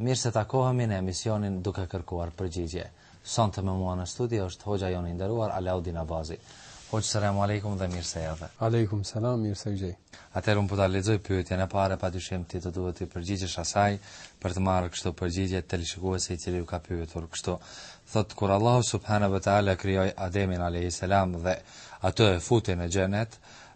Mirë se takohemi në emisionin Duke Kërkuar Përgjigje. Sonte me mua në studio është hoxha jonë i nderuar Alaudin Abazi. Hoxhë Selamu Alejkum dhe mirë se erdhe. Alejkum Selam, mirë se u gjej. Atëherë unë po ta lexoj pyetjen e parë e padyshim ti do duhet t'i përgjigjesh asaj për të marrë kështu përgjigje teleshikuesi i cili ju ka pyetur kështu. Thotë kur Allahu subhanahu ve teala krijoi Ademin alejhi selam dhe atë e futi në xhenet,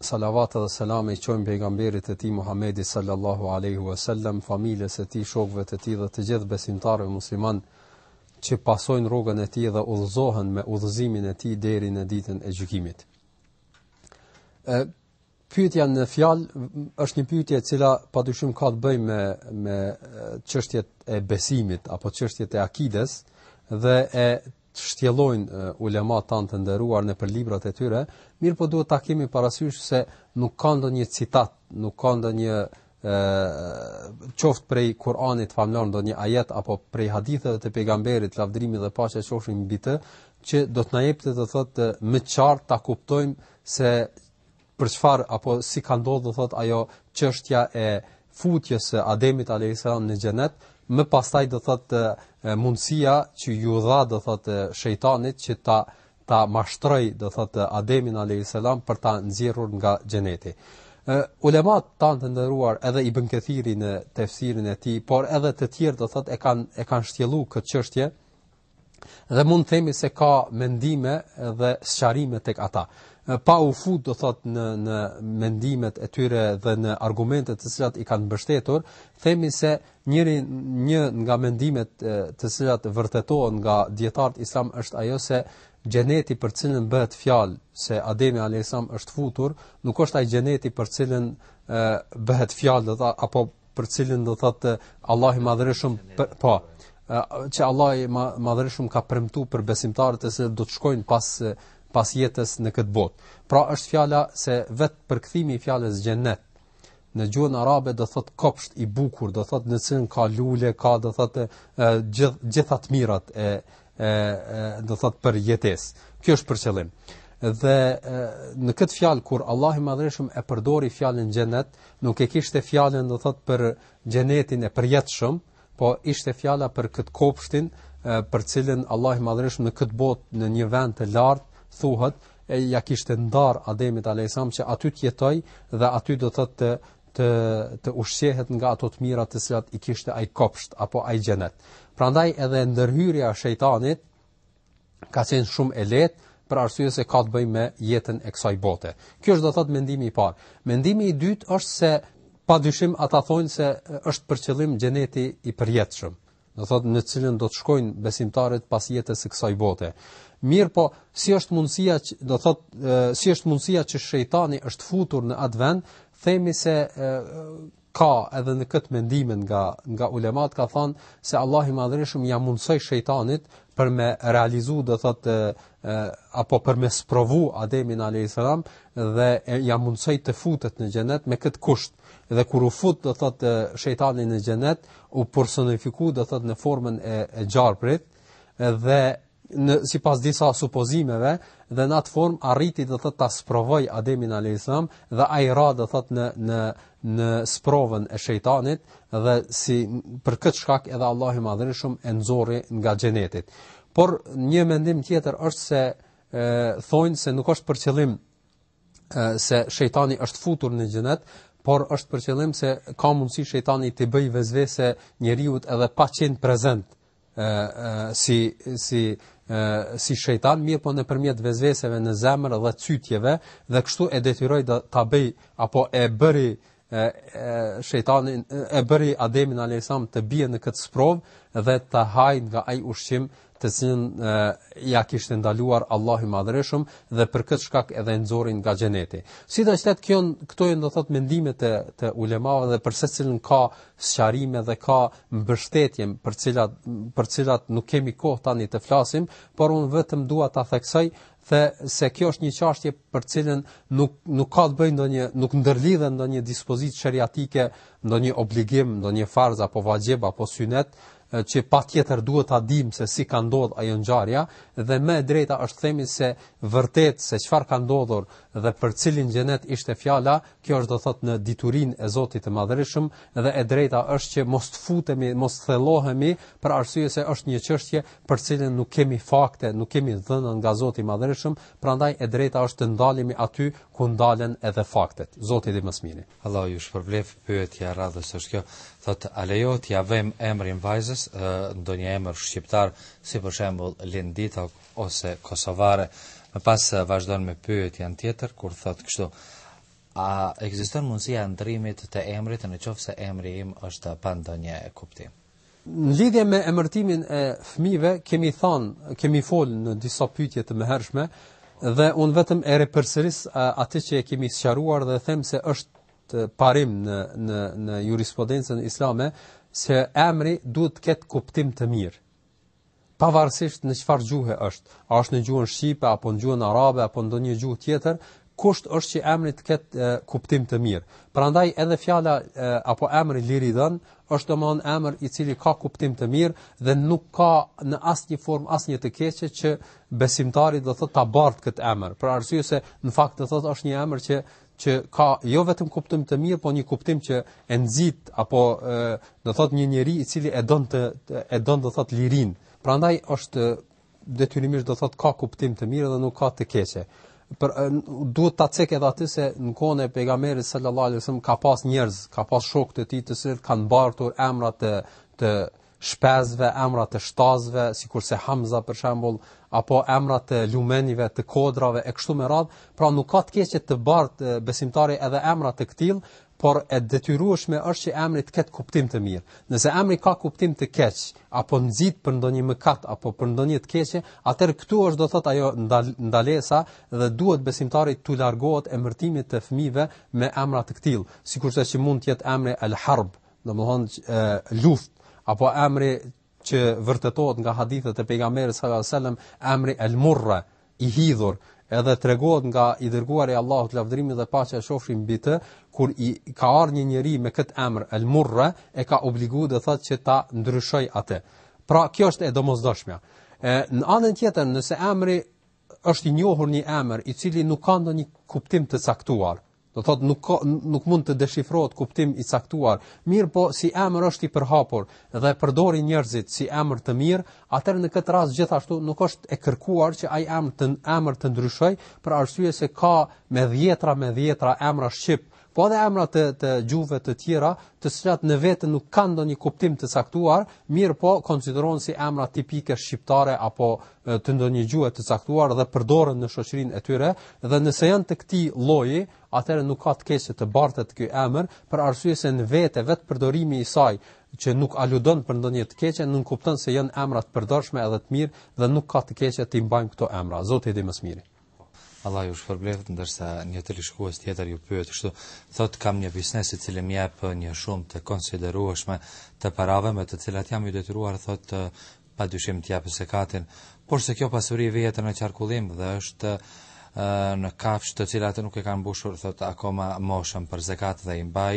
Salavat dhe selame i qojmë pejgamberit e tij Muhammedi sallallahu alejhi ve sellem, familjes e tij, shokve të tij dhe të gjithë besimtarve musliman që pasojnë rrugën e tij dhe udhëzohen me udhëzimin e tij deri në ditën e gjykimit. E, pyetja në fjalë është një pyetje e cila padyshim ka të bëjë me me çështjet e besimit apo çështjet e akides dhe e Të shtjellojnë ulemat tanë të nderuar nëpër librat e tyre, mirëpo duhet ta kemi parasysh se nuk ka ndonjë citat, nuk ka ndonjë qoftë prej Kur'anit famëlartë ndonjë ajet apo prej haditheve të pejgamberit lavdërimi dhe paqja qofshin mbi të që do të na jepte do thotë më qartë ta kuptojmë se për çfarë apo si ka ndodhur do thotë ajo çështja e futjes së Ademit alejhi selam në xhenet, më pastaj do thotë mundësia që iu dha do thotë shejtanit që ta ta mashtrojë do thotë Ademin alejhi selam për ta nxjerrur nga xheneti. Uh, ulemat tanë të nderuar edhe Ibën Kethiri në tefsirin e tij, por edhe të tjerë do thotë e kanë e kanë shtjellu këtë çështje, dhe mund të themi se ka mendime dhe sqarime tek ata. Pa u fut do thotë në në mendimet e tyre dhe në argumentet të cilat i kanë mbështetur, themi se njëri një nga mendimet të cilat vërtetohen nga dijetarët islam është ajo se xheneti për cilën bëhet fjalë se Ademi alejhi selam është futur, nuk është ai xheneti për cilën bëhet fjalë do të apo për të cilën do thotë Allahu i Madhërishëm, po, që Allahu i Madhërishëm ka premtuar për besimtarët se do të shkojnë pas pas jetës në këtë botë. Pra është fjala se vetë përkthimi i fjalës xhennet në gjuhën arabe do thotë kopsht i bukur, do thotë në cilën ka lule, ka do thotë gjithë gjitha të mirat e e, e do thotë për jetesë. Kjo është për qëllim. Dhe e, në këtë fjalë kur Allahu i Madhërishëm e përdori fjalën xhenet, nuk e kishte fjalën do thotë për xhenetin e përjetshëm, po ishte fjala për këtë kopshtin për cilën Allahu i Madhërishëm në këtë botë në një vend të lartë thuhet e ia kishte ndarë Ademit alejhi selam që aty të jetojë dhe aty do thotë të të ushqehet nga ato të mira të cilat i kishte ai kopsht apo ai xhenet. Prandaj edhe ndërhyrja e shejtanit ka qenë shumë e lehtë për arsye se ka të bëjmë me jetën e kësaj bote. Kjo është do të thotë mendimi i parë. Mendimi i dytë është se padyshim ata thonë se është për qëllim xheneti i përjetshëm. do thotë në cilën do të shkojnë besimtarët pas jetës së kësaj bote. Mirëpo, si është mundësia që do thotë si është mundësia që shejtani është futur në atë vend, themi se e, ka edhe në këtë mendimin nga nga ulemat ka thënë se Allahu i Madhërishëm ia mundsoi shejtanit për me realizu do thotë apo për me sprovu Ademin alayhis salam dhe ia mundsoi të futet në xhenet me këtë kusht dhe kur u fut do thotë shejtani në xhenet u personifiku do thot në formën e, e gjarprit dhe në sipas disa supozimeve dhe në atë formë arriti do thot ta sprovoj Ademin alayhis salam dhe ai ra do thot në në në sprovën e shejtanit dhe si për këtë shkak edhe Allahu i madhërishëm e nxorri nga xheneti. Por një mendim tjetër është se e, thonë se nuk është për qëllim se shejtani është futur në xhenet, por është për qëllim se ka mundësi shejtani t'i bëjë vesvese njeriut edhe pa qenë prezent ë si si ë si shejtan mirëpo nëpërmjet vesveseve në zemër dhe cytjeve dhe kështu e detyroi ta bëj apo e bëri e, e shejtani e bëri Ademin alayhis salam të bie në këtë sprov dhe të haj nga ai ushqim të cilin e, ja kishte ndaluar Allahu i Madhërishëm dhe për këtë shkak edhe nxorri nga xheneti. Sido që të jetë kjo këto janë do të thotë mendime të të ulemave dhe për secilin ka sqarime dhe ka mbështetje për të cilat për të cilat nuk kemi kohë tani të flasim, por unë vetëm dua ta theksoj se se kjo është një çështje për të cilën nuk nuk ka të bëjë ndonjë nuk ndërlidhet ndonjë dispozitë shariatike, ndonjë obligim, ndonjë farz apo vaxhib apo synet që patjetër duhet ta dimë se si ka ndodhur ajo ngjarja dhe më e drejta është themi se vërtet se çfarë ka ndodhur dhe për cilin xhenet ishte fjala, kjo është do thot në diturin e Zotit të Madhërishëm dhe e drejta është që mos të futemi, mos të thellohemi për arsye se është një çështje për të cilën nuk kemi fakte, nuk kemi të dhëna nga Zoti i Madhërishëm, prandaj e drejta është të ndalemi aty ku ndalen edhe faktet. Zoti di më së miri. Allahu ju shpërbleftë. Pyetja e radhës është kjo. Thotë, a lejohet t'ja vëmë emrin vajzës, ndonjë emër shqiptar, si për shembull Lindita ose Kosovare? Më pas vazhdon me pyetjen tjetër kur thotë kështu. A ekziston mundësia e ndrimit të emrit në qoftë se emri im është pa ndonjë kuptim? Në lidhje me emërtimin e fëmijëve kemi thënë, kemi fol në disa pyetje të mëhershme dhe unë vetëm e ripërsëris atë që e kemi sqaruar dhe them se është parim në në në jurisprudencën islame se emri duhet të ketë kuptim të mirë. Pavarësisht në çfarë gjuhe është, a është në gjuhën shqipe apo në gjuhën arabe apo ndonjë gjuhë tjetër, kusht është që emri të ketë e, kuptim të mirë. Prandaj edhe fjala e, apo emri Liridon është domthon emër i cili ka kuptim të mirë dhe nuk ka në asnjë formë asnjë të keqe që besimtari do thotë ta bart këtë emër. Për arsye se në fakt do thotë është një emër që që ka jo vetëm kuptim të mirë, por një kuptim që e nxit apo e, do thot një njeri i cili e don të e don do thot lirinë. Prandaj është detyrimisht do thot ka kuptim të mirë dhe nuk ka të keqe. Por duhet ta cek edhe atë se në kohën e pejgamberit sallallahu alajhi wasallam ka pas njerëz, ka pas shokë të tij të cilët kanë mbartur emra të të shpezëve, emra të shtazëve, sikurse Hamza për shembull, apo emra të lumenjve, të kodrave e kështu me radhë, pra nuk ka të keqe të bart besimtari edhe emra të këtill, por e detyrueshme është që emri të ketë kuptim të mirë. Nëse emri ka kuptim të keq, apo nxit për ndonjë mëkat apo për ndonjë të keqe, atëherë këtu është do thotë ajo ndalesa dhe duhet besimtari t'u largohet emërtimit të fëmijëve me emra të këtill, sikurse që mund të jetë emri al-Harb, Domethënë luftë apo emri që vërtetohet nga hadithet e pejgamberit sallallahu alajhi wasallam, emri al-murra, i hidhur, edhe tregohet nga i dërguari i Allahut lavdërimi dhe paqja qofshin mbi të, kur i ka ardhur një njeri me këtë emër al-murra, e ka obliguar do thotë që ta ndryshojë atë. Pra kjo është e domosdoshmja. E në anën tjetër, nëse emri është i njohur një emër i cili nuk ka ndonjë kuptim të caktuar, Do të thotë nuk ka nuk mund të deshifrohet kuptim i caktuar, mirëpo si emër është i përhapur dhe përdorin njerëzit si emër të mirë, atëherë në këtë rast gjithashtu nuk është e kërkuar që ai emër të emër të ndryshojë për arsye se ka me dhjetra me dhjetra emra shqip, po edhe emra të të gjuhëve të tjera, të cilat në vete nuk kanë ndonjë kuptim të caktuar, mirëpo konsiderohen si emra tipike shqiptare apo të ndonjë gjuhe të caktuar dhe përdoren në shoqërinë e tyre dhe nëse janë të këtij lloji, atëherë nuk ka të keqe të bartet ky emër për arsye se në vete vetë përdorimi i saj që nuk aludon për ndonjë të keqe, nënkupton se janë emra të përdorshme edhe të mirë dhe nuk ka të keqe t'i mbajmë këto emra. Zoti e di më së miri. Allahu ju shpërbleftë, ndërsa një teleshikues tjetër ju pyet kështu, thot kam një biznes i cilë më jep një shumë të konsiderueshme të parave me të cilat jam i detyruar thot pa dyshim të jap zekatin, por se kjo pasuri vjen në qarkullim dhe është në kafshë të cilat nuk e kanë mbushur thot akoma moshën për zekat dhe i mbaj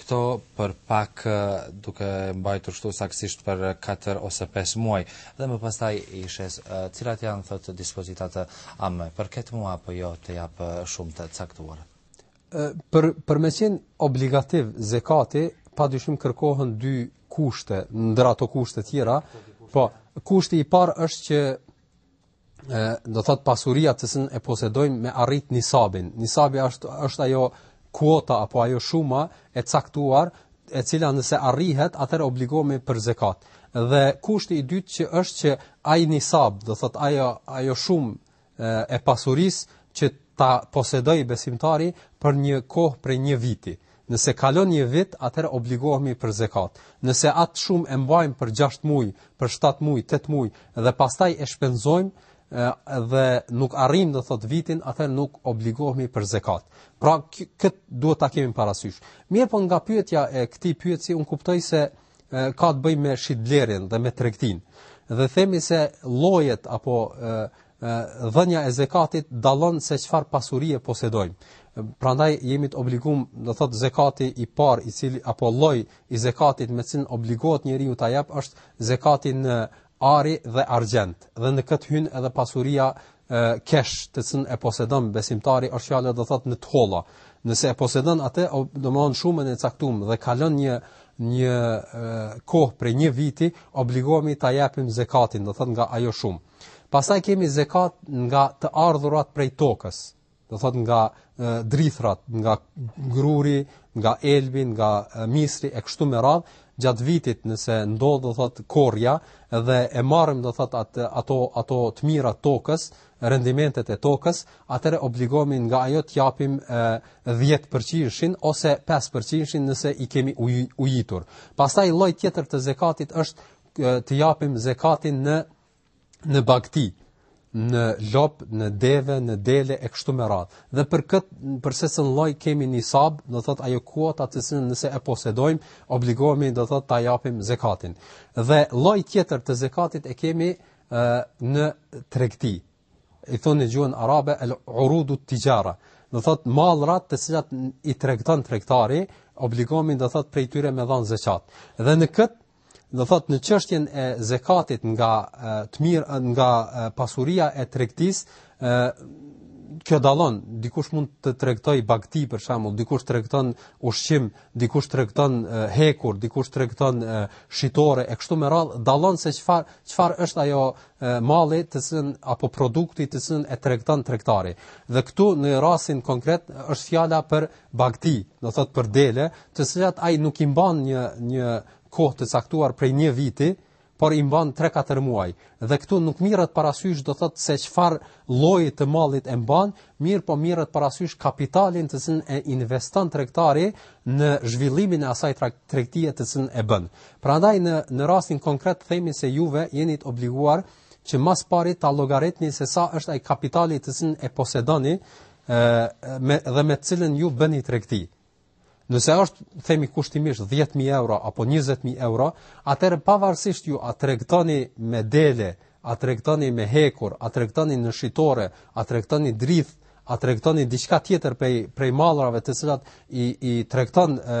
Këto për pak duke mbajtur kështu saksisht për 4 ose 5 muaj dhe më pastaj i shes cilat janë thotë dispozitat a më përket mua apo jo të jap shumë të caktuar. Për për me qenë obligativ zekati padyshim kërkohen dy kushte ndër ato kushte tjera. Po, kushti i parë është që do thotë pasuria të cilën e posedojmë me arrit nisabin. Nisabi është është ajo kuota apo ajo shuma e caktuar e cila nëse arrihet atëherë obligohemi për zekat. Dhe kushti i dytë që është që ai nisab, do thotë ajo ajo shumë e pasurisë që ta posedojë besimtari për një kohë prej një viti. Nëse kalon një vit, atëherë obligohemi për zekat. Nëse atë shumë e mbajmë për gjashtë muaj, për shtatë muaj, tetë muaj dhe pastaj e shpenzojmë, dhe nuk arrijmë do thotë vitin, atëherë nuk obligohemi për zekat. Pra këtë duhet ta kemi parasysh. Mirëpo nga pyetja e këtij pyetësi unë kuptoj se e, ka të bëjë me shitblerjen dhe me tregtinë. Dhe themi se llojet apo e, dhënia e zekatit dallon se çfarë pasurie posedojmë. Prandaj jemi të obliguar, do thotë zekati i parë i cili apo lloji i zekatit me cilin obligohet njeriu ta jap është zekati në ari dhe argjend. Dhe në këtë hyn edhe pasuria e kesh të cilën e posedon besimtari është fjala do thotë në të holla. Nëse e posedon atë, domethënë shumën e caktuar dhe kalon një një kohë prej një viti, obligohemi ta japim zekatin, do thotë nga ajo shumë. Pastaj kemi zekat nga të ardhurat prej tokës, do thotë nga e, drithërat, nga gruri, nga elbi, nga e, misri e kështu me radhë, gjatë vitit nëse ndodh do thotë korrja dhe e marrim do thotë atë ato ato të mirat e tokës, rendimentet e tokës, atëherë obligohemi nga ajo të japim 10% ose 5% nëse i kemi ujitur. Pastaj lloj tjetër të zekatit është të japim zekatin në në bagëti në lopë, në deve, në dele e kështu me radhë. Dhe për këtë për secilin lloj kemi nisab, do thotë ajo kuota të cilën nëse e posedojmë, obligohemi do thotë ta japim zekatin. Dhe lloj tjetër të zekatit e kemi ë në tregti, i thonë në gjuhën arabe el urudu tixhara do thotë mallrat të cilat i tregton tregtari obligohemi do thotë prej tyre me dhën zekat dhe në këtë do thotë në çështjen e zekatit nga të mirë nga pasuria e tregtisë kjo dallon dikush mund të tregtojë bagëti për shembull dikush tregton ushqim dikush tregton hekur dikush tregton shitore e kështu me radhë dallon se çfarë çfarë është ajo malli të cilin apo produkti të cilën e tregton tregtari. Dhe këtu në rastin konkret është fjala për bagti, do thot për dele, të cilat ai nuk i mban një një kohë të caktuar prej një viti, por i mban 3-4 muaj. Dhe këtu nuk mirret parasysh do thot se çfarë lloji të mallit e mban, mirëpo mirret parasysh kapitalin të cilin e investon tregtari në zhvillimin e asaj tregtie të cilën e bën. Prandaj në në rastin konkret themi se juve jeni të obliguar që mas pari ta llogaritni se sa është ai kapitali të cilin e posedoni ë me dhe me të cilin ju bëni tregti. Nëse është, themi kushtimisht 10.000 euro apo 20.000 euro, atëherë pavarësisht ju a tregtoni me dele, a tregtoni me hekur, a tregtoni në shitore, a tregtoni drith, a tregtoni diçka tjetër prej prej mallrave të cilat i i tregton e,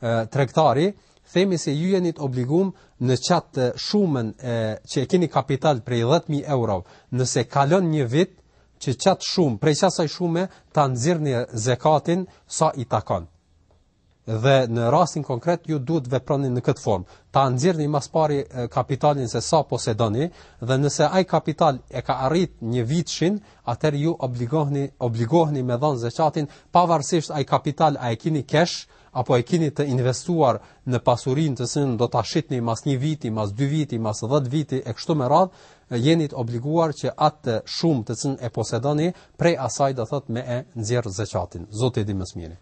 e tregtari, themi se ju jeni të obliguar në qat shumën e që e keni kapital prej 10000 euro, nëse kalon një vit që qatë shumë, prej qasaj shume, ta nxirrni zekatin sa i takon. Dhe në rastin konkret, ju duhet veproni në këtë formë. Ta nxirrni mas pari kapitalin se sa posedoni, dhe nëse ai kapital e ka arrit një vitshin, atëherë ju obligohni, obligoheni me dhanë zekatin, pavarësisht ai kapital a e kini kesh, apo e kini të investuar në pasurinë të cilën do ta shitni mas një viti, mas dy viti, mas 10 viti e kështu me radhë, jeni të obliguar që atë shumë të cilën e posedoni prej asaj do thot me e nxjerr zekatin. Zoti e di më së miri.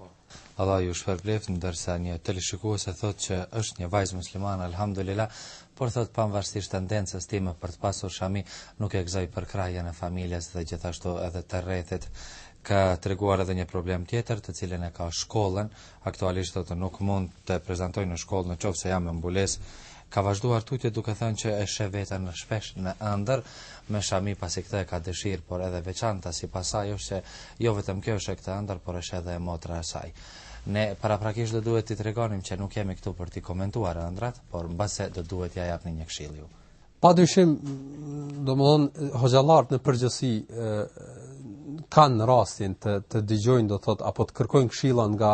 Allahu ju shpërbleftë, ndërsa një teleshikuese thotë që është një vajzë muslimane, alhamdulillah, por thot pavarësisht tendencës time për të pasur shami, nuk e gëzoj përkrahjen e familjes dhe gjithashtu edhe të rrethit ka treguar edhe një problem tjetër, të cilin e ka me shkollën, aktualisht thotë nuk mund të prezantoj në shkollë në qoftë se jam me mbulesë. Ka vazhduar tutje duke thënë që e sheh veten shpesh në ëndërr me shami pasi këtë e ka dëshirë, por edhe veçanta sipas saj është se jo vetëm kjo e sheh këtë ëndërr, por e sheh edhe e motra e saj. Ne paraprakisht do duhet të tregonim që nuk jemi këtu për të komentuar ëndrrat, por mbase do duhet ia jepni një këshillë ju. Pa dyshim, domethënë, hoxhallarët në përgjithësi kanë rastin të, të dëgjojnë, do thotë, apo të kërkojnë këshilla nga,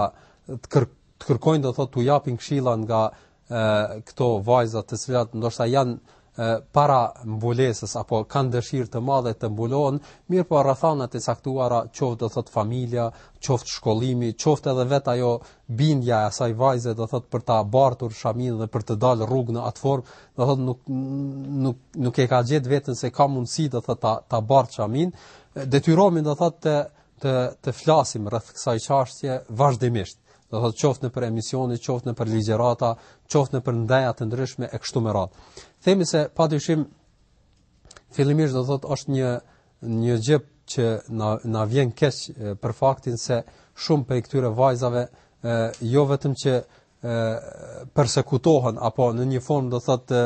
të, kër, të kërkojnë, do thotë, të japin këshilla nga e, këto vajzat të cilat, ndoshta janë e, para mbulesës, apo kanë dëshirë të madhe të mbulohen, mirëpo rrethanat e caktuara, qoftë, do thotë, familja, qoftë shkollimi, qoftë edhe vetë ajo bindja e asaj vajze do thot për ta bartur shamin dhe për të dalë në rrugë në atë formë, do thot nuk nuk nuk e ka gjetë veten se ka mundësi do thot ta ta bart shamin, detyrohemi do thot të të të flasim rreth kësaj çështje vazhdimisht. Do thot qoftë nëpër emisione, qoftë nëpër ligjërata, qoftë nëpër ndeja të ndryshme e kështu me radhë. Themi se padyshim fillimisht do thot është një Një gjë që na na vjen keq për faktin se shumë prej këtyre vajzave e, jo vetëm që e, persekutohen apo në një formë do thotë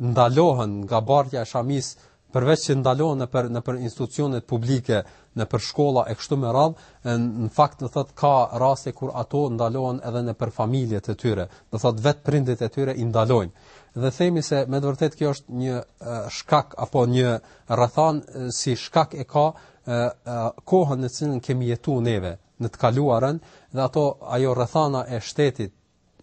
ndalohen nga bartja e shamis përveç që ndalohen nëpër nëpër institucionet publike, nëpër shkolla e kështu me radh, në fakt do thot ka raste kur ato ndalohen edhe nëpër familjet e tyre. Do thot vet prindit e tyre i ndalojnë. dhe themi se me të vërtetë kjo është një shkak apo një rrethan si shkak e ka kohën në cilën kemi jetu neve në të kaluarën dhe ato ajo rrethana e shtetit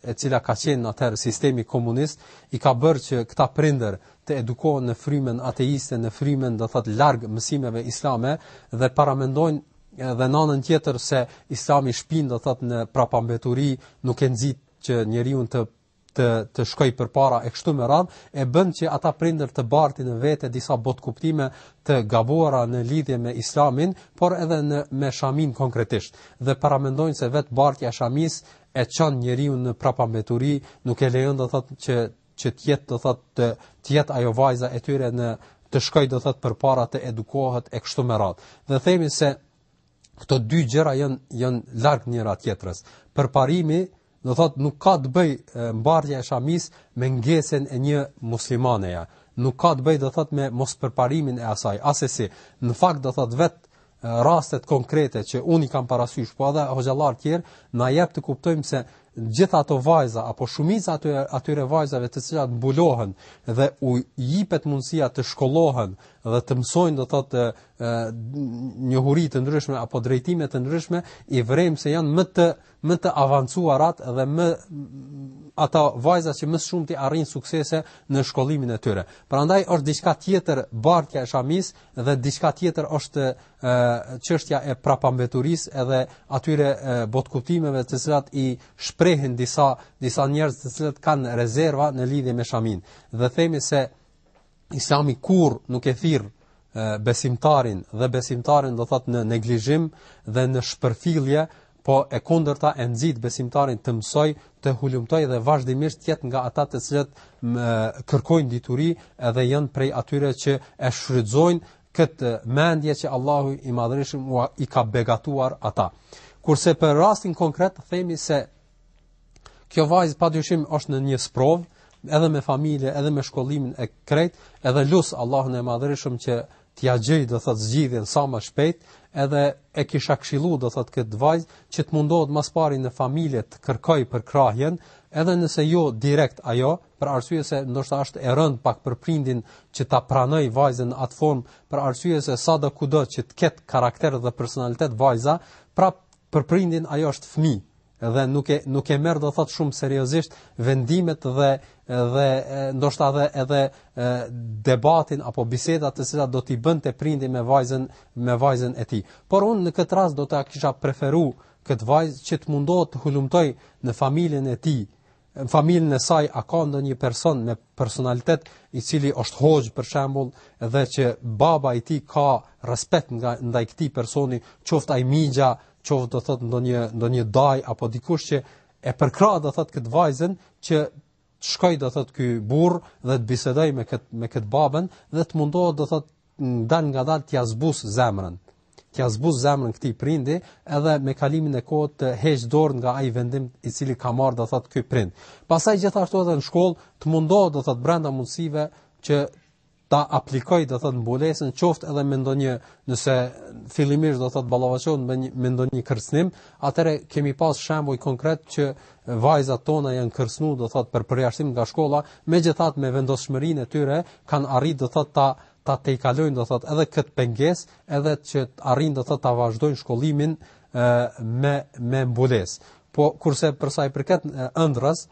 e cila ka qenë atëherë sistemi komunist, i ka bërë që këta prindër të edukohen në frymën ateiste, në frymën do thotë larg mësimeve islame dhe paramendojnë edhe n'anën tjetër se islami shpin do thotë në prapambeturi nuk e nxit që njeriun të të të shkojë përpara e kështu me radhë e bën që ata prindër të bartin në vete disa botkuptime të gabuara në lidhje me islamin, por edhe me shamin konkretisht dhe paramendojnë se vet bartja e shamis e çon njeriun në prapambeturi, nuk e lejon do thotë që që të jetë do thotë të, të jetë ajo vajza e tyre të shkojë do thotë përpara të edukohet e kështu me radhë. Dhe themi se Këto dy gjëra janë janë larg njëra tjetrës. Përparimi, do thotë nuk ka të bëj bartja e shamis me ngecjen e një muslimaneja. Nuk ka të bëj do thotë me mospërparimin e asaj. Asesi, në fakt do thotë vet rastet konkrete që unë i kam parasysh, po edhe hoxhallar tjerë, na jep të kuptojmë se gjitha ato vajza apo shumica e atyre vajzave të cilat mbulohen dhe u jepet mundësia të shkollohen dhe të mësojnë do thotë njohuri të ndryshme apo drejtime të ndryshme i vërejmë se janë më të më të avancuarat dhe më ato vajza që më së shumti arrijnë suksese në shkollimin e tyre. Prandaj është diçka tjetër bartja e shamis dhe diçka tjetër është çështja e prapambeturisë edhe atyre botkuptimeve të cilat i shprehin disa disa njerëz të cilët kanë rezerva në lidhje me shamin. Dhe themi se Islami kurrë nuk e thërret besimtarin dhe besimtarin do thotë në neglizhim dhe në shpërfillje, po e kundërta e nxit besimtarin të mësojë, të hulumtojë dhe vazhdimisht të jetë nga ata të cilët më, kërkojnë dituri edhe janë prej atyre që e shfrytëzojnë këtë mendje që Allahu i Madhërishëm i ka begatuar ata. Kurse për rastin konkret themi se Kjo vajzë pa dyshim është në një sprovë, edhe me familje, edhe me shkollimin e krejt, edhe lus Allahun e madhërishëm që t'ia gjejë do thot zgjidhjen sa më shpejt, edhe e kisha këshillu do thot kët vajzë që të mundohet më së pari në familje të kërkojë përkrahjen, edhe nëse jo direkt ajo, për arsye se ndoshta është e rëndë pak për prindin që ta pranojë vajzën atë formë, për arsye se sado kudo që të ketë karakter dhe personalitet vajza, prapë për prindin ajo është fëmijë, dhe nuk e nuk e merr do thotë shumë seriozisht vendimet dhe dhe ndoshta edhe edhe debatin apo bisedat të cilat do t'i bënte prindi me vajzën me vajzën e tij. Por unë në këtë rast do ta kisha preferu këtë vajzë që të mundohet të hulumtojë në familjen e tij, në familjen e saj a ka ndonjë person me personalitet i cili është hoxhë për shembull dhe që baba i tij ka respekt nga ndaj këtij personi, qoftë ai mixha, qoftë do thotë ndonjë ndonjë dajë apo dikush që e përkrah do thotë këtë vajzën që të shkojë do thotë ky burrë dhe të bisedojë me kët me kët babën dhe të mundohet do thotë dalngadal t'ia zbusë zemrën t'ia zbusë zemrën këtij prindi edhe me kalimin e kohës të heqë dorë nga ai vendim i cili ka marrë do thot ky prind pastaj gjithashtu edhe në shkollë të mundohet do thot brenda mundësive që ta aplikojë do thot mbulesën qoftë edhe me ndonjë nëse fillimisht do thot ballafaqohet me me ndonjë kërcënim atëherë kemi pas shembuj konkret që vajzat tona janë kërcënu do thot për përjashtim nga shkolla, megjithatë me vendosmërinë e tyre kanë arrit do thot ta ta tejkalojnë do thot edhe kët pengesë, edhe që arrijnë do thot ta vazhdojnë shkollimin me me mbulesë. Po kurse për sa i përket ëndrrës,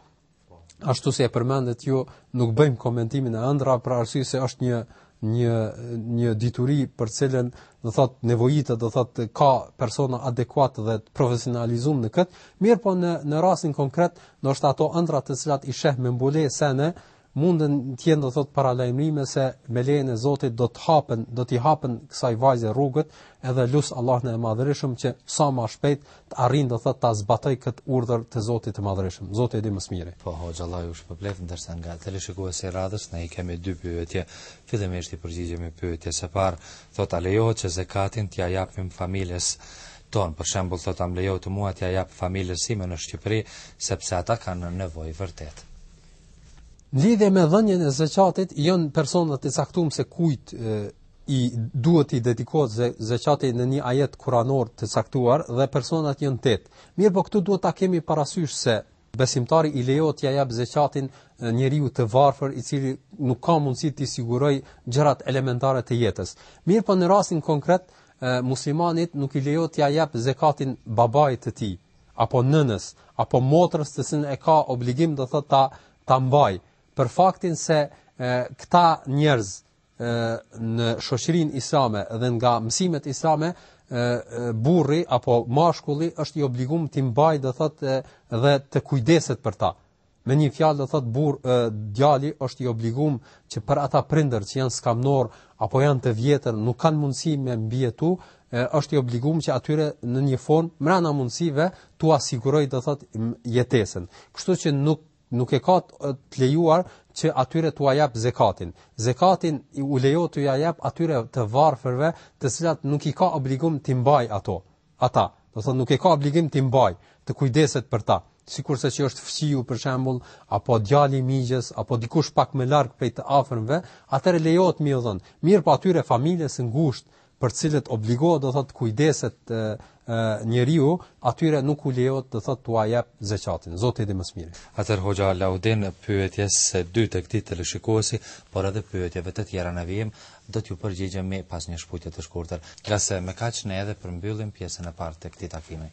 ashtu si e përmendët ju, nuk bëjmë komentimin e ëndrrave për arsye se është një një një dituri për cilën do thot nevojitet do thot ka persona adekuat dhe të profesionalizuar në kët, mirëpo në në rastin konkret, ndoshta ato ëndrra të cilat i sheh me mbulesë mund të jenë do thot paralajmërime se me lejen e Zotit do të hapen, do t'i hapen kësaj vajze rrugët, edhe lus Allahun e Madhërishëm që sa më shpejt të arrin do thot ta zbatoj kët urdhër të Zotit të Madhërishëm. Zoti e di më së miri. Po hoxha Allah ju shpërbleft ndërsa nga teleshikuesi i radhës ne i kemi dy pyetje. Fillimisht i përgjigjemi pyetjes së parë. Thot a lejohet që zekatin t'ia japim familjes ton. Për shembull thot a më lejohet mua t'ia jap familjes sime në Shqipëri sepse ata kanë nevojë vërtet. Në lidhje me dhënien e zekatit janë persona të caktuar se kujt i duhet të dedikohet ze, zekati në një ajet kuranor të caktuar dhe personat janë tet. Mirëpo këtu duhet ta kemi parasysh se besimtarit i lejohet t'ia jap zekatin njeriut të varfër i cili nuk ka mundësi të siguroj gjërat elementare të jetës. Mirëpo në rastin konkret muslimanit nuk i lejohet t'ia jap zekatin babait të tij apo nënës apo motrës të cilën e ka obligim do thotë ta ta mbaj për faktin se këta njerëz në shoqërinë islame dhe nga mësimet islame burri apo mashkulli është i obliguar t'i mbajë do thotë dhe të kujdeset për ta. Me një fjalë do thotë burr djali është i obliguar që për ata prindër që janë skamnor apo janë të vjetër, nuk kanë mundësi me mbijetu, është i obliguar që atyre në një form mrena mundësive t'ua sigurojë do thotë jetesën. Kështu që nuk nuk e ka të lejuar që atyre t'ua jap zekatin. Zekatin i lejohet t'ua jap atyre të varfërve, të cilat nuk i ka obligim t'i mbaj ato. Ata, do të thotë nuk e ka obligim t'i mbaj, të kujdeset për ta. Sikurse që është fqiu për shembull, apo djali i mixhës, apo dikush pak më larg prej të afërmve, atyre lejohet mi u dhën. Mirëpo atyre familjes së ngushtë, për të cilët obligohet do thot kujdeset e, e, njeriu, atyre nuk u lejohet do thot t'ua jap zekatin. Zoti e di më së miri. Atër hoxh Alaudin pyetjes së dytë të këtij teleshikuesi, por edhe pyetjeve të tjera në vijim, do t'ju përgjigjemi pas një shkëputje të shkurtër. Ngase me kaq ne edhe përmbyllim pjesën e parë të këtij takimi.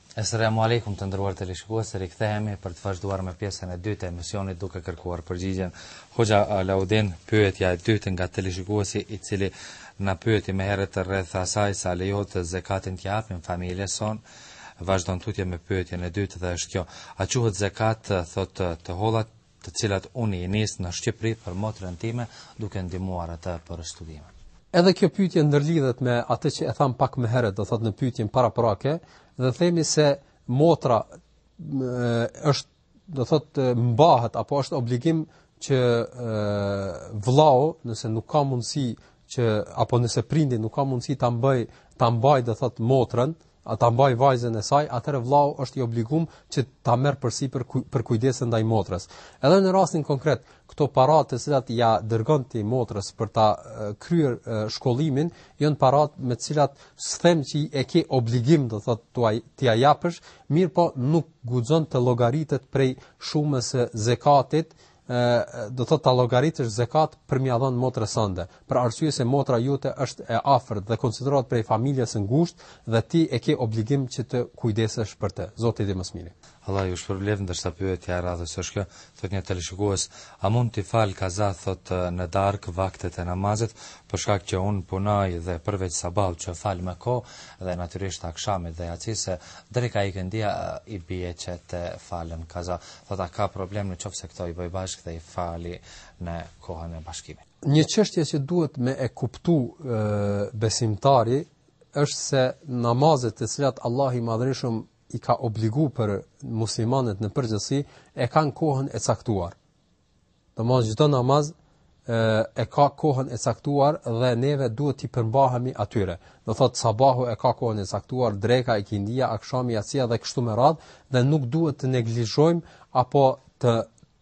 Esselamu Alejkum të nderuar teleshikues rikthehemi për të vazhduar me pjesën e dytë të emisionit duke kërkuar përgjigjen Hoxha Alaudin pyetja e dytë nga teleshikuesi i cili na pyeti më herët rreth asaj se a lejohet zekatin t'ia japim familjes son vazhdon tutje me pyetjen e dytë dhe është kjo a quhet zekat thotë të hollat të cilat unë i nis në Shqipëri për motrën time, duke ndihmuar atë për studime. Edhe kjo pyetje ndërlidhet me atë që e tham pak më herët, do thotë në pyetjen paraprake, dhe themi se motra është do thotë mbahet apo është obligim që vllau, nëse nuk ka mundësi që apo nëse prindi nuk ka mundësi ta mbaj ta mbaj do thot motrën, a ta mbaj vajzën e saj, atëherë vllau është i obliguar që ta merr përsipër për kujdesen ndaj motrës. Edhe në rastin konkret, këto para të cilat ja dërgon ti motrës për ta kryer shkollimin, janë para me të cilat s'them që e ke obligim do thotë t'ia japësh, mirëpo nuk guxon të llogaritet prej shumës së zekatit do thotë ta llogaritësh zekat për me ia dhën motrës sande, për arsye se motra jote është e afërt dhe konsiderohet prej familjes së ngushtë dhe ti e ke obligim që të kujdesesh për të. Zoti e di më së miri. Allah ju shpërbleftë ndërsa pyetja e radhës është kjo, thotë një teleshikues, a mund t'i fal kaza thot në dark vaktet e namazit, për shkak që un punoj dhe përveç sabahut që fal me kohë dhe natyrisht akshamit dhe jacisë, dreka, ikindia i bie që të falën kaza. Thotë a ka problem në qofë se këto i bëjë bashkë dhe i fali në kohën e bashkimit. Një çështje që duhet me e kuptu e, besimtari, është se namazet të cilat Allahu i madhërishëm i ka obligu për muslimanët në përgjithësi, e kanë kohën e caktuar. Domethënë çdo namaz e ka kohën e caktuar dhe neve duhet t'i përmbahemi atyre. Do thot sabahu e ka kohën e caktuar, dreka ikindia, akshami jacia dhe kështu me radhë dhe nuk duhet të neglizhojmë apo të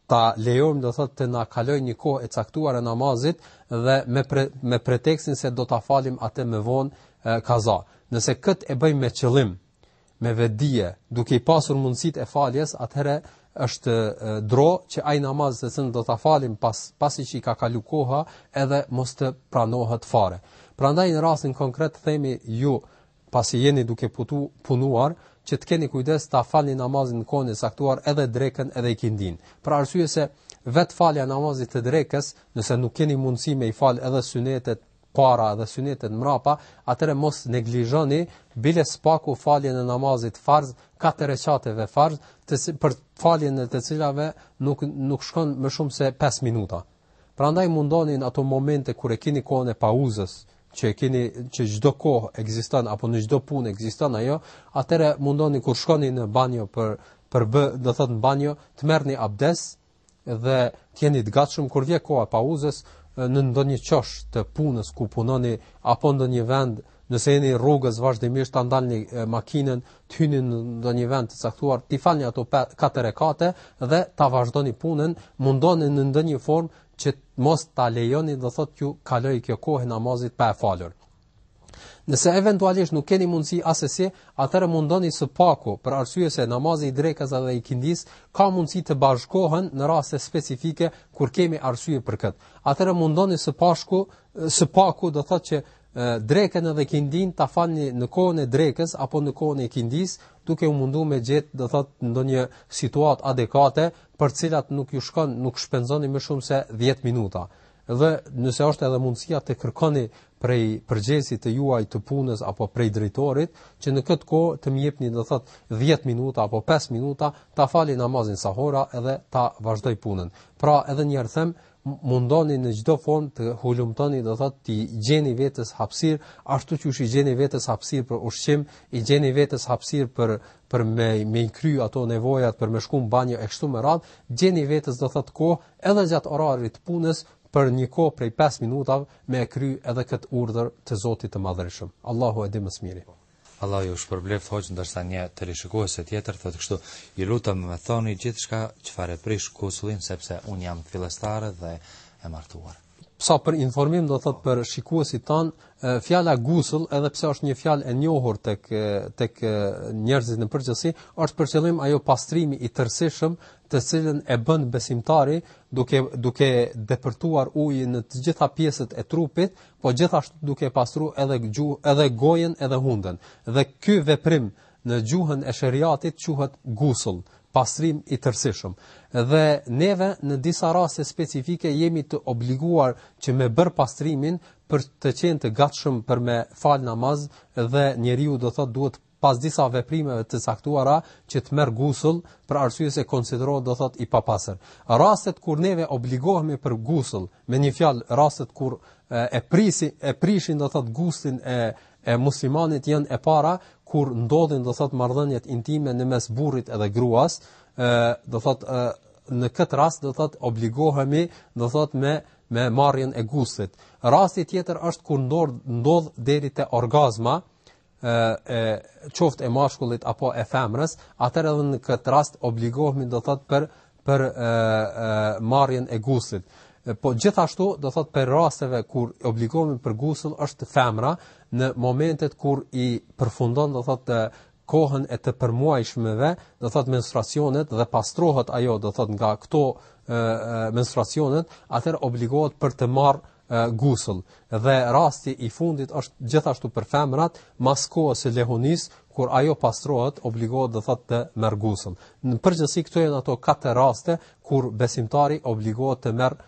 ta lejojmë do thot të na kalojë një kohë e caktuar e namazit dhe me pre, me pretekstin se do ta falim atë më vonë kaza. Nëse kët e bëjmë me qëllim, me vetdije, duke i pasur mundësitë e faljes, atëherë është dro që ai namaz të cilin do ta falim pas pasi që i ka kalu koha edhe mos të pranohet fare. Prandaj në rastin konkret themi ju pasi jeni duke pu, punuar që të keni kujdes ta falni namazin në kohën e caktuar edhe drekën edhe ikindin. Për arsye se vet falja e namazit të drekës, nëse nuk keni mundësi me i fal edhe synetet para dhe synetet mrapa, atëherë mos neglizhoni bile së paku faljen e namazit farz, katër rekateve farz, të për faljen e të cilave nuk nuk shkon më shumë se 5 minuta. Prandaj mundoni në ato momente kur e keni kohën e pauzës, që e keni që çdo kohë ekziston apo në çdo punë ekziston ajo, atëherë mundoni kur shkoni në banjo për për bë, do thot në banjo, të merrni abdes, dhe të jeni të gatshëm kur vjen koha e pauzës në ndonjë qosh të punës ku punoni apo ndonjë vend nëse jeni rrugës vazhdimisht ta ndalni makinën, të hyni në ndonjë vend të caktuar, t'i falni ato katër rekate dhe ta vazhdoni punën, mundoni në ndonjë formë që mos ta lejoni, do thotë t'ju kalojë kjo kohë e namazit pa e falur. Nëse eventualisht nuk keni mundësi asesi, atëherë mundoni së paku, për arsye se namazi i drekës dhe i ikindisë ka mundësi të bashkohen në raste specifike kur kemi arsye për këtë. Atëherë mundoni së pashku, së paku do thotë që drekën edhe ikindinë ta falni në kohën e drekës apo në kohën e ikindisë, duke u munduar me gjet, do thotë ndonjë situatë adekate, për cilat nuk ju shkon, nuk shpenzoni më shumë se 10 minuta. Dhe nëse është edhe mundësia të kërkoni prej përgjegjësit tuaj të punës apo prej drejtorit që në këtë kohë të më jepni do thotë 10 minuta apo 5 minuta ta fali namazin sahora edhe ta vazhdoj punën. Pra edhe një herë them mundoni në çdo formë të hulumtoni do thotë t'i gjeni vetes hapësirë ashtu që i gjeni vetes hapësirë për ushqim i gjeni vetes hapësirë për për me me kry ato nevojat për me shku n'banjo e kështu me radhë gjeni vetes do thotë kohë Edhe gjatë orarit të punës për një kohë prej 5 minutave me e kry edhe këtë urdhër të Zotit të Madhërishëm. Allahu e di më së miri. Allah ju shpërbleftë hoxhë ndërsa një teleshikuese tjetër, thotë kështu, ju lutem më thoni gjithçka çfarë e prish gusullin, sepse unë jam fillestare dhe e martuar. sa për informim do thotë për shikuesit tanë, fjala gusull edhe pse është një fjalë e njohur tek tek njerëzit në përgjithësi, është për qëllim ajo pastrimi i tërësishëm të cilën e bën besimtari duke duke depërtuar ujin në të gjitha pjesët e trupit, po gjithashtu duke pastruar edhe gjuhë, edhe gojën, edhe hundën. Dhe ky veprim në gjuhën e sheriatit quhet gusull, pastrim i tërësishëm. Dhe neve në disa raste specifike jemi të obliguar që me bërë pastrimin për të qenë të gatshëm për me fal namaz dhe njeriu do thotë duhet pas disa veprimeve të caktuara që të marrë gusull për arsye se konsiderohet do thotë i papastër. Rastet kur neve obligohemi për gusull, me një fjalë rastet kur e prisi e prishin do thotë guslin e e muslimanit janë e para kur ndodhin do thotë marrëdhëniet intime në mes burrit edhe gruas, ë do thotë ë në këtë rast do thotë obligohemi do thotë me me marrjen e guslit. Rasti tjetër është kur ndodh ndodh deri te orgazma e qoftë e mashkullit apo e femrës, atëherë edhe në këtë rast obligohemi do thotë për për e, e, marrjen e guslit. Po gjithashtu do thotë prej rasteve kur obligohemi për gusull është femra në momentet kur i përfundon do thotë kohën e të përmuajshmeve, do thotë menstruacionet dhe pastrohet ajo do thotë nga këto menstruacionet, atëherë obligohet për të marrë gusull dhe rasti i fundit është gjithashtu për femrat mas kohës së lehonisë kur ajo pastrohet obligohet do thotë të merr gusull në përgjithësi këto janë ato katër raste kur besimtari obligohet të merr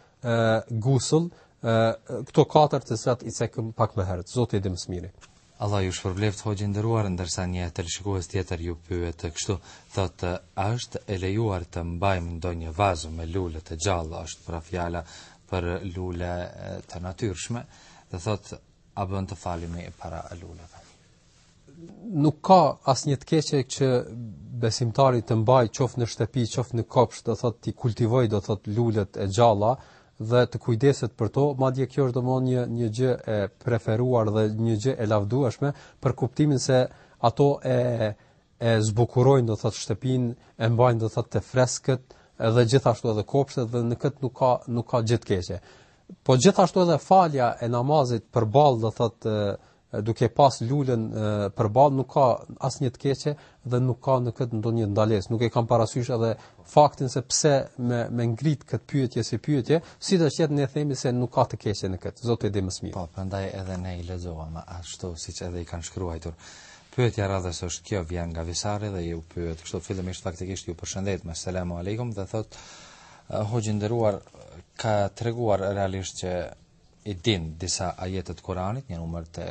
gusull këto katër të cilat i cekëm pak më herët zoti e di më së miri Allah ju shpërbleftë hoxhë i nderuar ndërsa një teleshikues tjetër ju pyet kështu thotë a është e lejuar të mbajmë ndonjë vazë me lule të gjalla është pra fjala për lule të natyrshme dhe thotë a bën të falemi para luleve nuk ka asnjë të keqe që besimtari të mbajë qoftë në shtëpi qoftë në kopsht do thotë t'i kultivojë do thotë lulet e gjalla dhe të kujdeset për to, madje kjo është domethënë një një gjë e preferuar dhe një gjë e lavdueshme për kuptimin se ato e e zbukurojnë do thot shtëpinë, e mbajnë do thot të freskët, edhe gjithashtu edhe kopshtet dhe në këtë nuk ka nuk ka gjë të keqe. Po gjithashtu edhe falja e namazit përballë do thot duke pas lulen përballë nuk ka asnjë të keqe dhe nuk ka në këtë ndonjë ndalesë. Nuk e kam parasysh edhe faktin se pse me me ngrit këtë pyetje si pyetje, sidoqoftë ne themi se nuk ka të keqe në këtë. Zoti e di më së miri. Po, prandaj edhe ne i lexojmë ashtu siç edhe i kanë shkruar. Pyetja e radhës është kjo vjen nga Visari dhe ju pyet. Kështu fillimisht faktikisht ju përshëndet me selam aleikum dhe thot hoxhë i nderuar ka treguar realisht që i din disa ajete të Kuranit, një numër të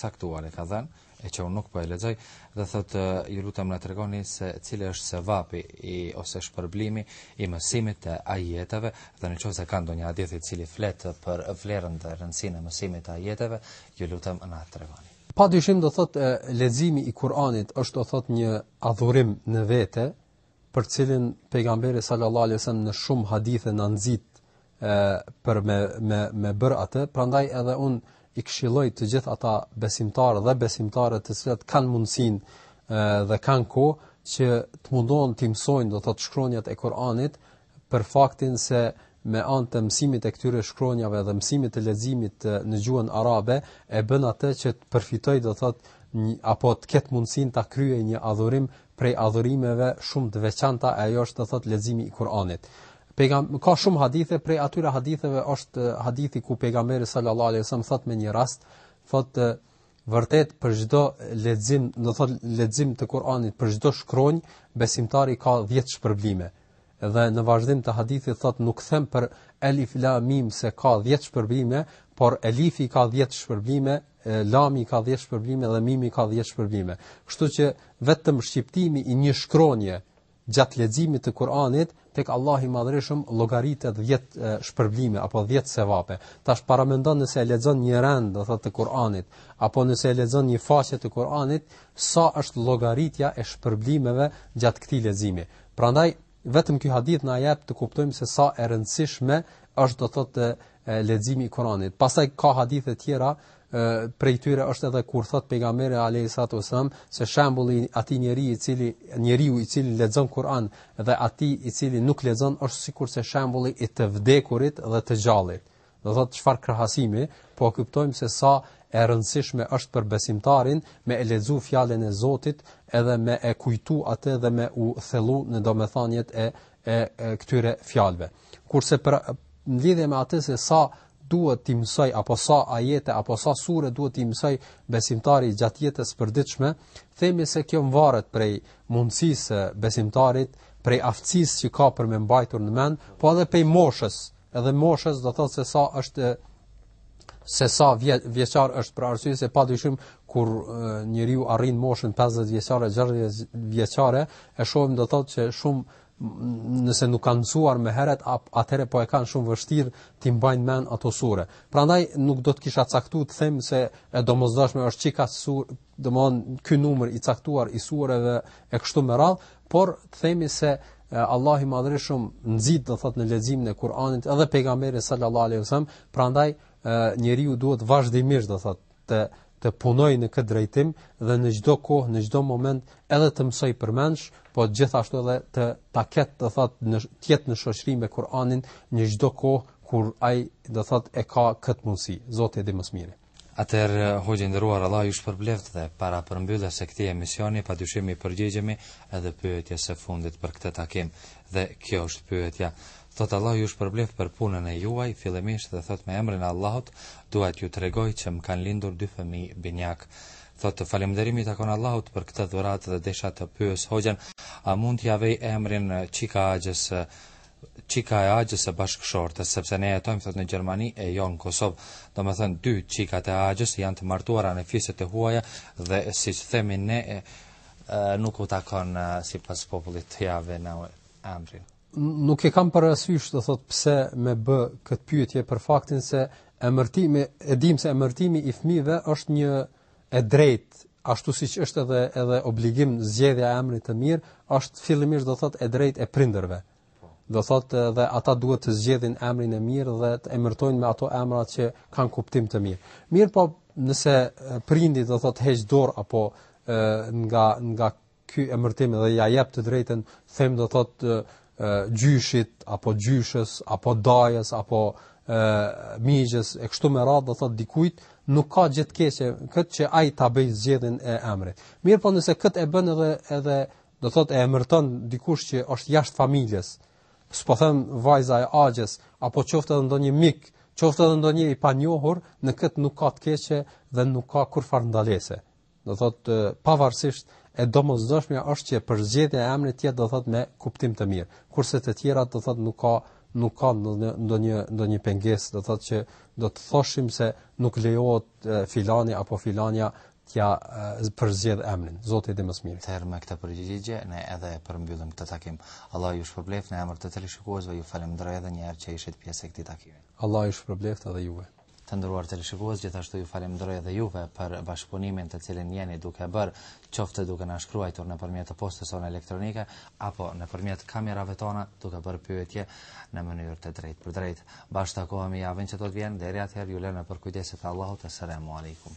caktuar e ka dhënë, e që unë nuk po e lexoj, dhe thotë ju lutem na tregoni se cili është sevapi i ose shpërblimi i mësimit të ajeteve, dhe në qoftë se ka ndonjë hadith i cili flet për vlerën dhe rëndësinë e mësimit të ajeteve, ju lutem na tregoni. Pa dyshim do thotë leximi i Kuranit është do thotë një adhurim në vete, për të cilin pejgamberi sallallahu alajhi wasallam në shumë hadithe na nxit për me me me bër atë, prandaj edhe unë i këshilloj të gjithë ata besimtarë dhe besimtare të cilët kanë mundësinë dhe kanë kohë që të mundohen t'i mësojnë do thotë shkronjat e Kuranit për faktin se me anë të mësimit të këtyre shkronjave dhe mësimit të leximit në gjuhën arabe e bën atë që të përfitojë do thotë apo të ketë mundësinë ta kryejë një adhurim prej adhurimeve shumë të veçanta e ajo është do thotë leximi i Kuranit. Pegam ka shumë hadithe prej atyre haditheve është hadithi ku pejgamberi sallallahu alajhi wasallam thotë me një rast thotë Vërtet për çdo lexim, do thot lexim të Kuranit, për çdo shkronjë, besimtari i ka 10 shpërblime. Dhe në vazhdim të hadithit thot nuk them për elif lam mim se ka 10 shpërblime, por elifi i ka 10 shpërblime, lami i ka 10 shpërblime dhe mimi i ka 10 shpërblime. Kështu që vetëm shqiptimi i një shkronje Gjatë leximit të Kur'anit, tek Allahu i Madhërishëm llogaritet 10 shpërblime apo 10 sevape. Tash paramendon nëse e lexon një rend, do thotë të Kur'anit, apo nëse e lexon një faqe të Kur'anit, sa është llogaritja e shpërblimeve gjatë këtij leximi. Prandaj vetëm ky hadith na jep të kuptojmë se sa e rëndësishme është do thotë leximi i Kur'anit. Pastaj ka hadithe të tjera prej tyre është edhe kur thot pejgamberi alayhi salatu wasallam se shembulli i atij njeriu i cili njeriu i cili lexon Kur'an dhe atij i cili nuk lexon është sikurse shembulli i të vdekurit dhe të gjallit. Do thot çfarë krahasimi, po e kuptojmë se sa e rëndësishme është për besimtarin me e lexu fjalën e Zotit edhe me e kujtu atë dhe me u thellu në domethëniet e e, e këtyre fjalëve. Kurse për në lidhje me atë se sa duhet të mësojë apo sa ajete apo sa sure duhet të mësojë besimtari gjatë jetës së përditshme, themi se kjo varet prej mundësisë së besimtarit, prej aftësisë që ka për me mbajtur në mend, po edhe prej moshës. Edhe moshës do të thotë se sa është se sa vje, vjeçar është për arsye se pa dyshim kur njeriu arrin moshën 50 vjeçare, 60 vjeçare, e shohim do thotë që shumë nëse nuk kanë mësuar më herët, atëherë po e kanë shumë vështirë t'i mbajnë mend ato sure. Prandaj nuk do të kisha caktuar të them se e domosdoshme është qikaq sure, domethënë ky numër i caktuar i sureve e kështu me radhë, por të themi se Allahu i Madhërishëm nxit do thot në leximin e Kuranit edhe pejgamberi sallallahu alaihi wasallam, prandaj njeriu duhet vazhdimisht do thot të të punojë në këtë drejtim dhe në çdo kohë, në çdo moment edhe të mësojë përmendsh, po gjithashtu edhe të ta ketë do thot në të jetë në shoqëri me Kur'anin në çdo kohë kur ai do thot e ka këtë mundësi. Zoti e di më së miri. Atëherë hoxhë i nderuar Allah ju shpërbleftë dhe para përmbylljes së këtij emisioni padyshim i përgjigjemi edhe pyetjes së fundit për këtë takim dhe kjo është pyetja Thot Allah ju shpërbleftë për punën e juaj, fillimisht dhe thot me emrin e Allahut, dua t'ju tregoj që më kanë lindur dy fëmijë binjakë. Thot falënderimi i takon Allahut për këtë dhuratë dhe desha të pyes hoxhën, a mund t'ja vejë emrin çika e axhës çika e axhës së bashkëshortes, sepse ne jetojmë thotë në Gjermani e jo në Kosovë. Domethënë dy çikat e axhës janë të martuara në fise të huaja dhe siç themi ne e, e, nuk u takon sipas popullit t'ja venë emrin. Nuk e kam parasysh do thotë pse me bë këtë pyetje për faktin se emërtimi e dim se emërtimi i fëmijëve është një e drejtë, ashtu siç është edhe edhe obligim zgjedhja e emrit të mirë, është fillimisht do thotë e drejtë e prindërve. Po. Do thotë edhe ata duhet të zgjedhin emrin e mirë dhe të emërtojnë me ato emra që kanë kuptim të mirë. Mirëpo, nëse prindi do thotë heq dorë apo e, nga nga Ky emërtim dhe ia jep të drejtën, them do thot gjyshit apo gjyshës apo dajës apo mixhës e kështu me radhë do thot dikujt nuk ka gjë të keqe këtë që ai ta bëj zgjedhjen e emrit. Mirëpo nëse këtë e bën edhe edhe do thot e emërton dikush që është jashtë familjes. S'po them vajza e axhes apo qoftë edhe ndonjë mik, qoftë edhe ndonjë i panjohur, në këtë nuk ka të keqe dhe nuk ka kurfar ndalese. Do thotë pavarësisht e domosdoshme është që përzgjedhja e emrit të jetë do thotë me kuptim të mirë, kurse të tjerat do thotë nuk ka nuk ka ndonjë ndonjë pengesë, do thotë që do të thoshim se nuk lejohet filani apo filanja t'ia përzgjedh emrin. Zoti e di më së miri. Tërë me këtë përgjigje ne edhe e përmbyllim këtë takim. Allah ju shpërbleft në emër të teleshikuesve, ju falënderoj edhe një herë që ishit pjesë e këtij takimi. Allah ju shpërbleft edhe juve. Të nderuar teleshikues, gjithashtu ju falenderoj edhe juve për bashkëpunimin të cilin jeni duke bërë, qoftë duke na shkruajtur nëpërmjet postës sonë elektronike apo nëpërmjet kamerave tona duke bërë pyetje në mënyrë të drejtpërdrejtë. Bashkëtakohemi javën që do të vjen, deri atëherë ju lëmë në përkujdesjen e Allahut. Selam alejkum.